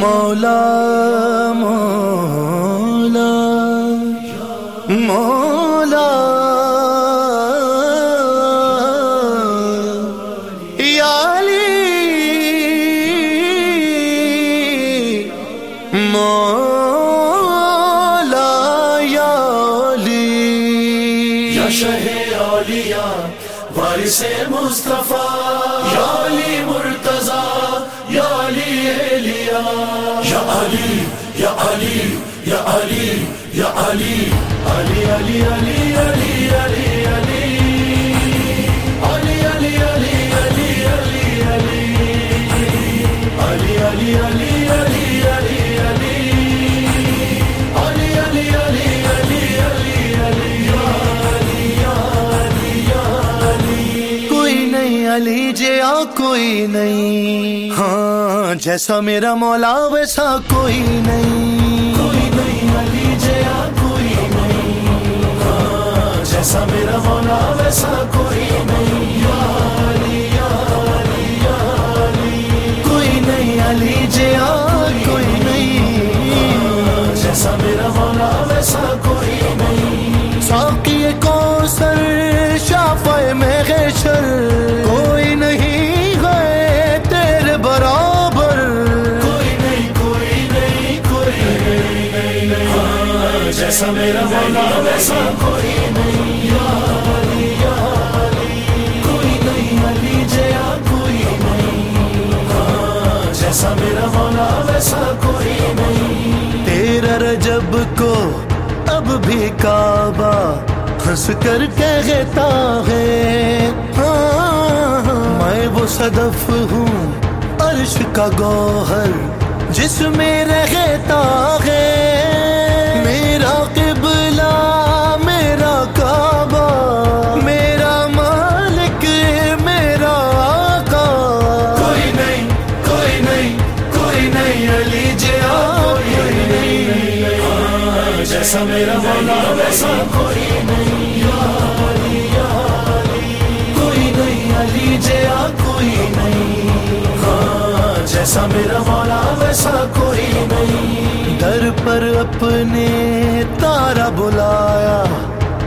مولا مولا مولا۔ سے مصطفیٰ، یا علی مرتضیٰ، یا علی الیا یا علی یا علی یا علی یا علی علی علی علی علی علی۔ کوئی نہیں۔ ہاں جیسا میرا مولا ویسا کوئی نہیں۔ کوئی نہیں علی جیا کوئی نہیں۔ ہاں، جیسا میرا مولا ویسا کوئی نہیں۔ جیسا میرا مولا، ویسا کوئی نہیں یا علی یا علی کوئی نہیں، علی جیا، کوئی نہیں۔ جیسا میرا مولا، ویسا کوئی نہیں۔ تیرا رجب کو اب بھی کعبہ ہنس کر کہتا ہے۔ میں وہ صدف ہوں، عرش کا گوہر جس میں رہتا ہے۔ ہاں، جیسا میرا مولا ویسا کوئی نہیں علی کوئی نہیں علی جیا کوئی نہیں۔ ہاں، جیسا میرا مولا ویسا کوئی نہیں۔ در پر اپنے تارا بلایا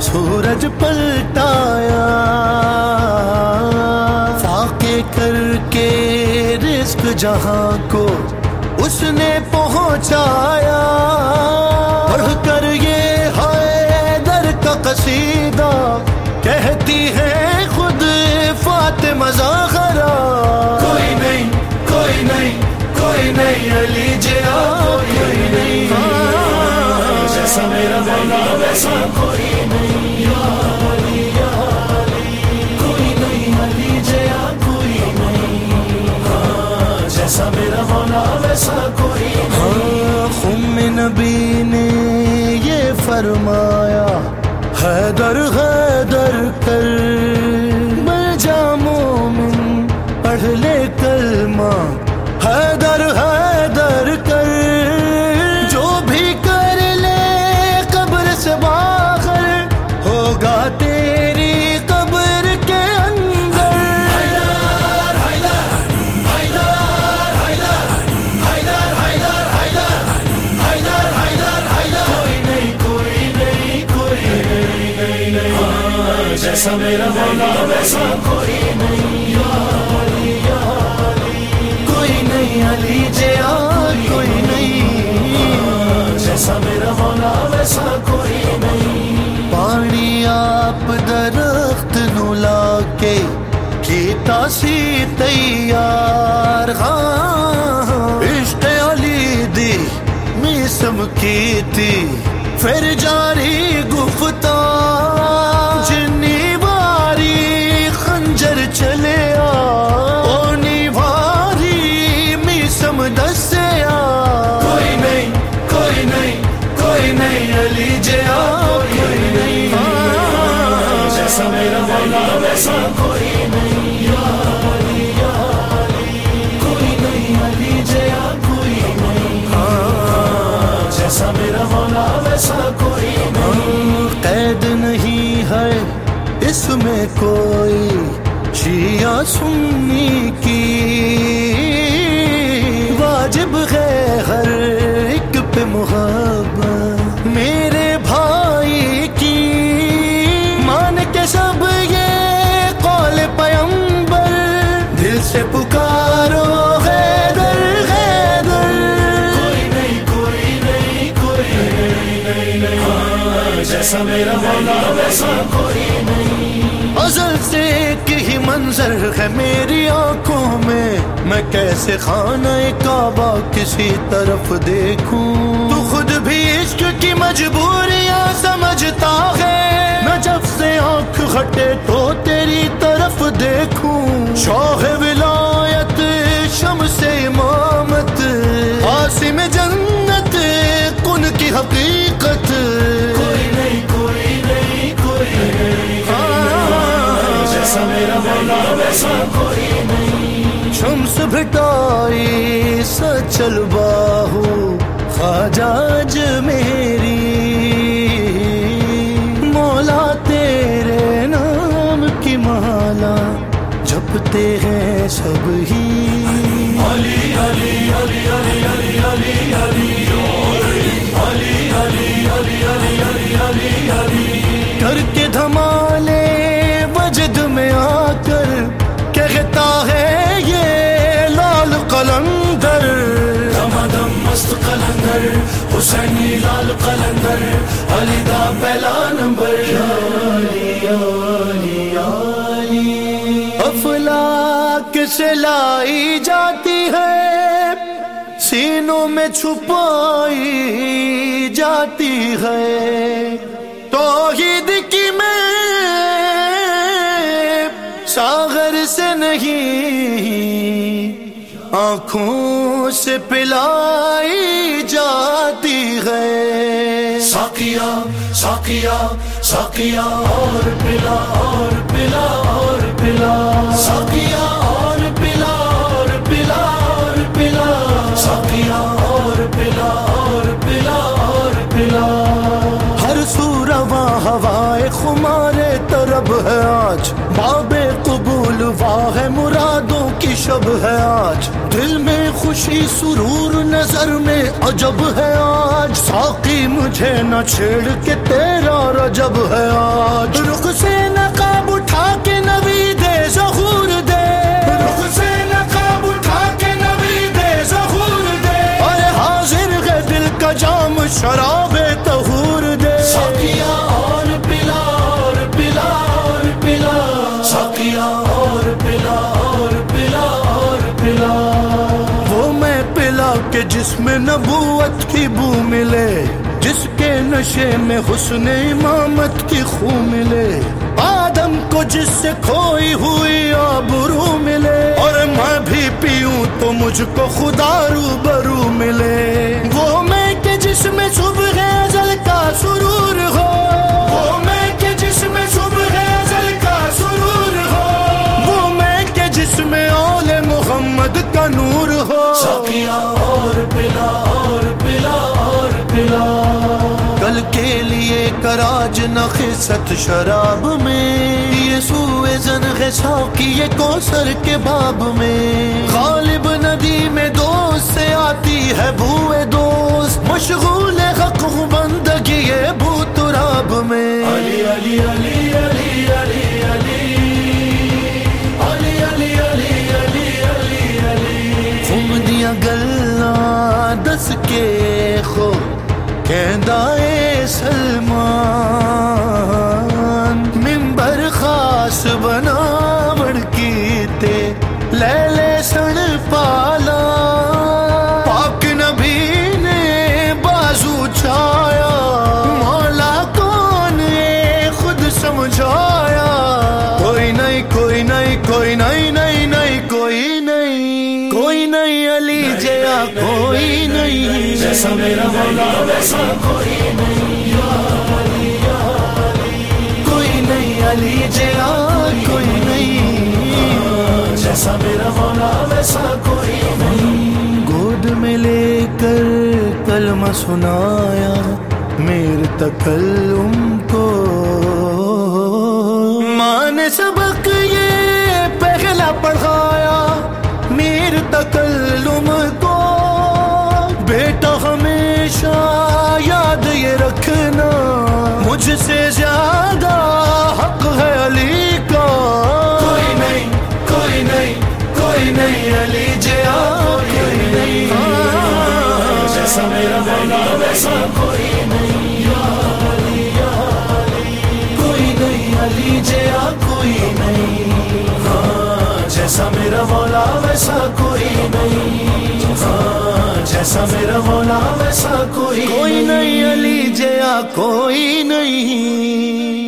سورج پلٹایا۔ فاقے کر کے رزق جہاں کو اس نے پہنچایا۔ پڑھ کر یہ ہے در کا قصیدہ کہتی ہے خود فاطمہ زہرا کوئی نہیں کوئی نہیں کوئی نہیں علی جیا کوئی نہیں۔ ہاں، جیسا میرا مولا ویسا کوئی نہیں۔ کوئی خم نبی نے یہ فرمایا، حیدر حیدر کر۔ میں جا مومن، پڑھ لے کلمہ۔ جیسا میرا مولا، ویسا کوئی نہیں علی کوئی نہیں علی جیا کوئی نہیں۔ جیسا میرا مولا، ویسا کوئی نہیں۔ پانی آپ درخت نولا کے کیتا سی تیار ہاں عشق علی دی میسم کی تھی، پھر جاری کوئی نہیں علی جیا کوئی نہیں۔ جیسا میرا مولا، ویسا کوئی نہیں۔ کوئی نہیں علی جیا کوئی نہیں۔ جیسا میرا مولا، ویسا کوئی نہیں۔ قید نہیں میں کوئی شیعہ سنی کی۔ واجب ہے ہر ایک پہ محبت۔ سے پکارو غیدر غیدر۔ کوئی نہیں کوئی نہیں کوئی نہیں۔ نہیں نہیں ہاں، جیسا میرا مولا ویسا کوئی نہیں۔ ازل سے ایک ہی منظر ہے میری آنکھوں میں۔ میں کیسے خانہ کعبہ کسی طرف دیکھوں؟ تو خود بھی عشق کی مجبوریاں سمجھتا ہے۔ میں جب سے آنکھ ہٹے تو تیری طرف دیکھوں۔ شوہ شمس بھٹائی سچل باہو خاجاج میری مولا تیرے نام کی مالا جھپتے ہیں سب ہی علی علی علی علی علی علی علی علی علی دا پہلا نمبر افلاک سے لائی جاتی ہے، سینوں میں چھپائی جاتی ہے۔ توحید کی میں ساغر سے نہیں آنکھوں سے پلائی جاتی ہے۔ ساکیا ساکیا ساکیا اور پلا اور پلا اور پلا۔ ساکیا اور پلا اور پلا اور پلا۔ ساکیا اور پلا اور پلا اور پلا۔ ہر سور ہوائے خمارے طرب ہے آج۔ باب قبول واہ ہے مرادوں کی شب ہے آج؟ دل میں خوشی سرور نظر میں عجب ہے آج۔ ساقی مجھے نہ چھیڑ کے تیرا رجب ہے آج۔ رخ سے نقاب اٹھا کے کہ جس میں نبوت کی بو ملے، جس کے نشے میں حسن امامت کی خو ملے۔ آدم کو جس سے کھوئی ہوئی آبرو ملے، اور میں بھی پیوں تو مجھ کو خدا رو برو ملے۔ وہ میں کہ جس میں ست شراب میں یہ سوئے زن ہے ساکی یہ کوسر کے باب میں غالب ندی میں دوست سے آتی ہے بھوئے دوست مشغول حق ہوں بندگی یہ بھوت راب میں علی علی علی گلا دس کے خو کہ سلمان خاص بنا بڑکی لے لے سن پالا۔ پاک نبی نے بازو چھایا، مولا کون خود سمجھایا۔ کوئی نہیں کوئی نہیں کوئی نہیں نہیں نہیں، کوئی نہیں۔ کوئی نہیں علی جیا، کوئی نہیں۔ جیسا میرا مولا، ویسا کوئی نہیں۔ جیا کوئی نہیں۔ جیسا میرا مولا، ویسا کوئی نہیں۔ گود میں لے کر کلمہ سنایا میرے تکلم کو۔ ماں نے سبق یہ پہلا پڑھایا، میر تکلم کو۔ بیٹا ہمیشہ یاد یہ رکھنا، مجھ سے زیادہ نہیں علی جیا کوئی نہیں۔ جیسا میرا مولا ویسا نہیں کوئی نہیں علی جیا کوئی نہیں۔ ہاں جیسا میرا مولا ویسا کوئی نہیں۔ ہاں جیسا میرا مولا ویسا کوئی کوئی نہیں۔ علی جیا کوئی نہیں۔